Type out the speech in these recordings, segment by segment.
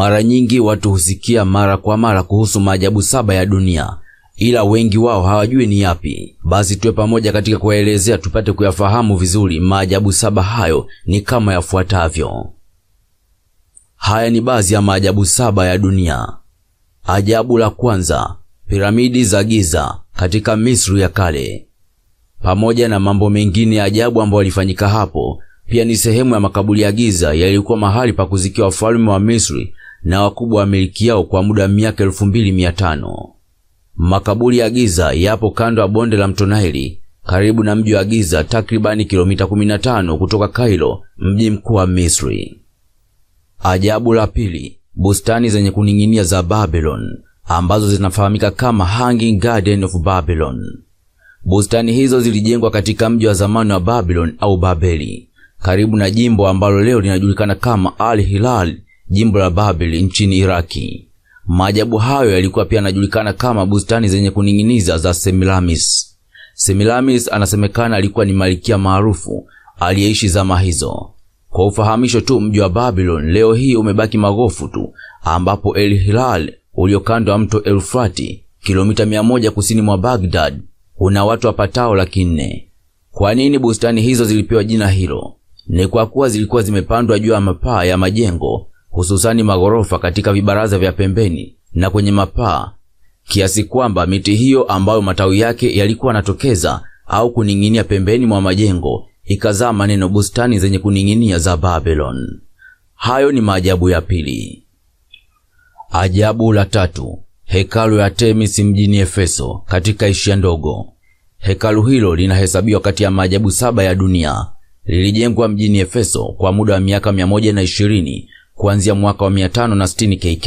Mara nyingi watu husikia mara kwa mara kuhusu maajabu saba ya dunia, ila wengi wao hawajui ni yapi. Basi tuwe pamoja katika kuyaelezea tupate kuyafahamu vizuri. Maajabu saba hayo ni kama yafuatavyo. Haya ni baadhi ya maajabu saba ya dunia. Ajabu la kwanza, piramidi za Giza katika Misri ya kale. Pamoja na mambo mengine ya ajabu ambayo yalifanyika hapo, pia ni sehemu ya makaburi ya Giza yaliyokuwa mahali pa kuzikia wafalme wa Misri na wakubwa wa miliki yao kwa muda wa miaka elfu mbili mia tano. Makaburi ya Giza yapo kando ya bonde la mto Naili karibu na mji wa Giza, takribani kilomita 15 kutoka Kairo, mji mkuu wa Misri. Ajabu la pili, bustani zenye kuning'inia za Babylon ambazo zinafahamika kama Hanging Garden of Babylon. Bustani hizo zilijengwa katika mji wa zamani wa Babylon au Babeli, karibu na jimbo ambalo leo linajulikana kama Al Hilal, jimbo la Babeli nchini Iraki. Maajabu hayo yalikuwa pia yanajulikana kama bustani zenye kuning'iniza za Semiramis. Semiramis anasemekana alikuwa ni malikia maarufu aliyeishi zama hizo. Kwa ufahamisho tu, mji wa Babylon leo hii umebaki magofu tu, ambapo El Hilal ulio kando ya mto Eufrati, kilomita mia moja kusini mwa Baghdad, una watu wapatao laki nne. Kwa nini bustani hizo zilipewa jina hilo? Ni kwa kuwa zilikuwa zimepandwa juu ya mapaa ya majengo, hususani maghorofa katika vibaraza vya pembeni na kwenye mapaa, kiasi kwamba miti hiyo ambayo matawi yake yalikuwa yanatokeza au kuning'inia pembeni mwa majengo ikazaa maneno bustani zenye kuning'inia za Babylon. Hayo ni maajabu ya pili. Ajabu la tatu, hekalu ya Artemis mjini Efeso katika Asia ndogo. Hekalu hilo linahesabiwa kati ya maajabu saba ya dunia. Lilijengwa mjini Efeso kwa muda wa miaka 120 kuanzia mwaka wa 560 KK.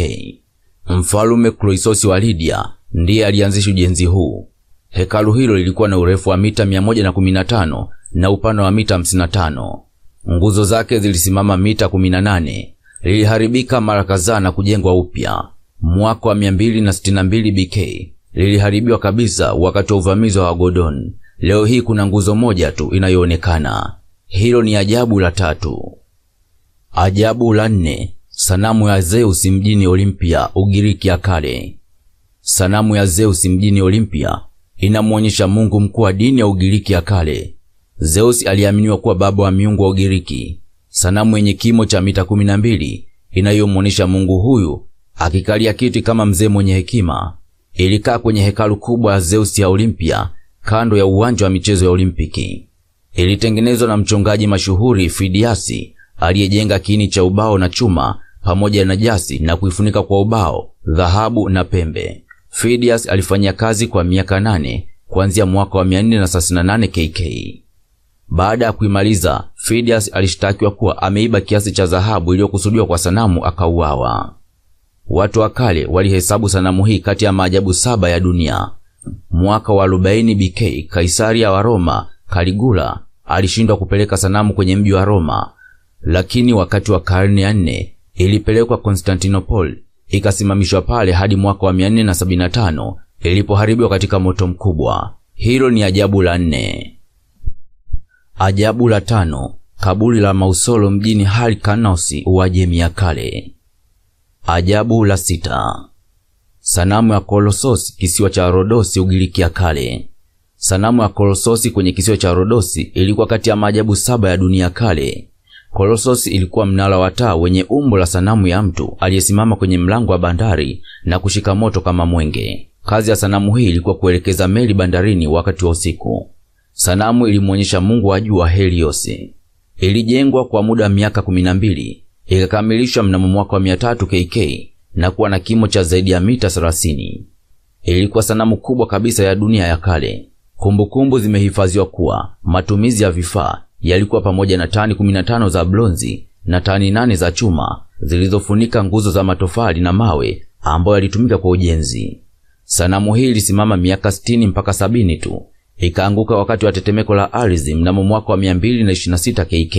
Mfalume Kroisosi wa Lydia ndiye alianzisha ujenzi huu. Hekalu hilo lilikuwa na urefu wa mita 115 na upana wa mita 55. Nguzo zake zilisimama mita 18. Liliharibika mara kadhaa na kujengwa upya. Mwaka wa 262 BK liliharibiwa kabisa wakati wa uvamizi wa Wagodon. Leo hii kuna nguzo moja tu inayoonekana. Hilo ni ajabu la tatu. Ajabu la nne, sanamu ya Zeus mjini Olimpia, Ugiriki ya kale. Sanamu ya Zeus mjini Olimpia inamwonyesha mungu mkuu wa dini ya Ugiriki ya kale. Zeus aliaminiwa kuwa baba wa miungu wa Ugiriki. Sanamu yenye kimo cha mita 12 inayomwonyesha mungu huyu akikalia kiti kama mzee mwenye hekima ilikaa kwenye hekalu kubwa ya Zeus ya Olimpia kando ya uwanja wa michezo ya Olimpiki. Ilitengenezwa na mchongaji mashuhuri Fidiasi aliyejenga kiini cha ubao na chuma pamoja na jasi na kuifunika kwa ubao, dhahabu na pembe. Phidias alifanya kazi kwa miaka nane kuanzia mwaka wa 438 KK. Baada ya kuimaliza, Phidias alishtakiwa kuwa ameiba kiasi cha dhahabu iliyokusudiwa kwa sanamu akauawa. Watu wa kale walihesabu sanamu hii kati ya maajabu saba ya dunia. Mwaka wa 40 BK, Kaisaria wa Roma Kaligula alishindwa kupeleka sanamu kwenye mji wa Roma, lakini wakati wa karne ya nne ilipelekwa Konstantinopoli, ikasimamishwa pale hadi mwaka wa 475 ilipoharibiwa katika moto mkubwa. Hilo ni ajabu la nne. Ajabu la tano, kaburi la Mausolo mjini Halikarnassi, Uajemi ya kale. Ajabu la sita, sanamu ya Kolososi kisiwa cha Rodosi, Ugiriki ya kale. Sanamu ya Kolososi kwenye kisiwa cha Rodosi ilikuwa kati ya maajabu saba ya dunia kale. Kolososi ilikuwa mnara wa taa wenye umbo la sanamu ya mtu aliyesimama kwenye mlango wa bandari na kushika moto kama mwenge. Kazi ya sanamu hii ilikuwa kuelekeza meli bandarini wakati wa usiku. Sanamu ilimwonyesha mungu wa jua Helios. Ilijengwa kwa muda miaka 12 ikakamilishwa mnamo mwaka wa 300 KK na kuwa na kimo cha zaidi ya mita 30. Ilikuwa sanamu kubwa kabisa ya dunia ya kale. Kumbukumbu zimehifadhiwa kuwa matumizi ya vifaa yalikuwa pamoja na tani 15 za blonzi na tani nane za chuma zilizofunika nguzo za matofali na mawe ambayo yalitumika kwa ujenzi. Sanamu hii ilisimama miaka 60 mpaka 70 tu, ikaanguka wakati wa tetemeko la ardhi mnamo mwaka wa 226 KK.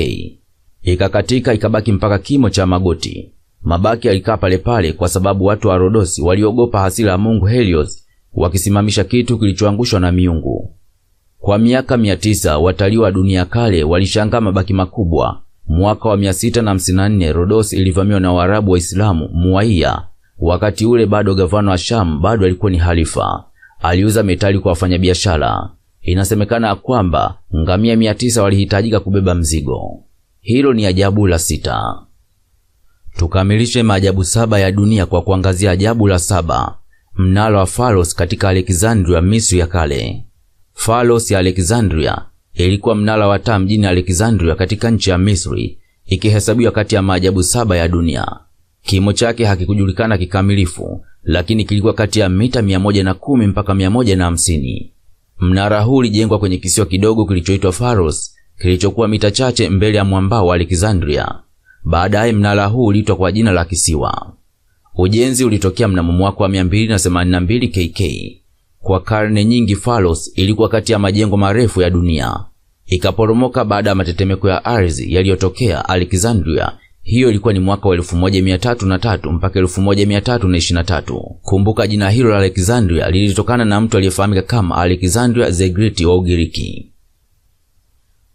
Ikakatika ikabaki mpaka kimo cha magoti. Mabaki yalikaa palepale pale kwa sababu watu wa Rodosi waliogopa hasira ya mungu Helios wakisimamisha kitu kilichoangushwa na miungu. Kwa miaka mia tisa watalii wa dunia kale walishangaa mabaki makubwa Mwaka wa 654 Rodos ilivamiwa na Waarabu Waislamu Muawiya. Wakati ule bado gavana wa Sham bado alikuwa ni halifa. Aliuza metali kwa wafanyabiashara. Inasemekana kwamba ngamia mia tisa walihitajika kubeba mzigo. Hilo ni ajabu la sita. Tukamilishe maajabu saba ya dunia kwa kuangazia ajabu la saba, mnara wa Pharos katika Alexandria, Misri ya kale. Pharos ya Alexandria ilikuwa mnara wa taa mjini Alexandria katika nchi ya Misri, ikihesabiwa kati ya maajabu saba ya dunia. Kimo chake hakikujulikana kikamilifu, lakini kilikuwa kati ya mita 110 mpaka 150. Mnara huu ulijengwa kwenye kisiwa kidogo kilichoitwa Faros, kilichokuwa mita chache mbele ya mwambao wa Alexandria. Baadaye mnara huu uliitwa kwa jina la kisiwa. Ujenzi ulitokea mnamo mwaka wa 282 KK. Kwa karne nyingi Falos ilikuwa kati ya majengo marefu ya dunia. Ikaporomoka baada ya matetemeko ya ardhi yaliyotokea Alexandria. Hiyo ilikuwa ni mwaka wa 1303 mpaka 1323. Kumbuka jina hilo la Alexandria lilitokana na mtu aliyefahamika kama Alexandria the Great wa Ugiriki.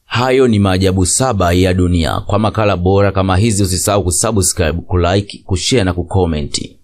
Hayo ni maajabu saba ya dunia. Kwa makala bora kama hizi, usisahau kusubscribe, kulike, kushare na kukomenti.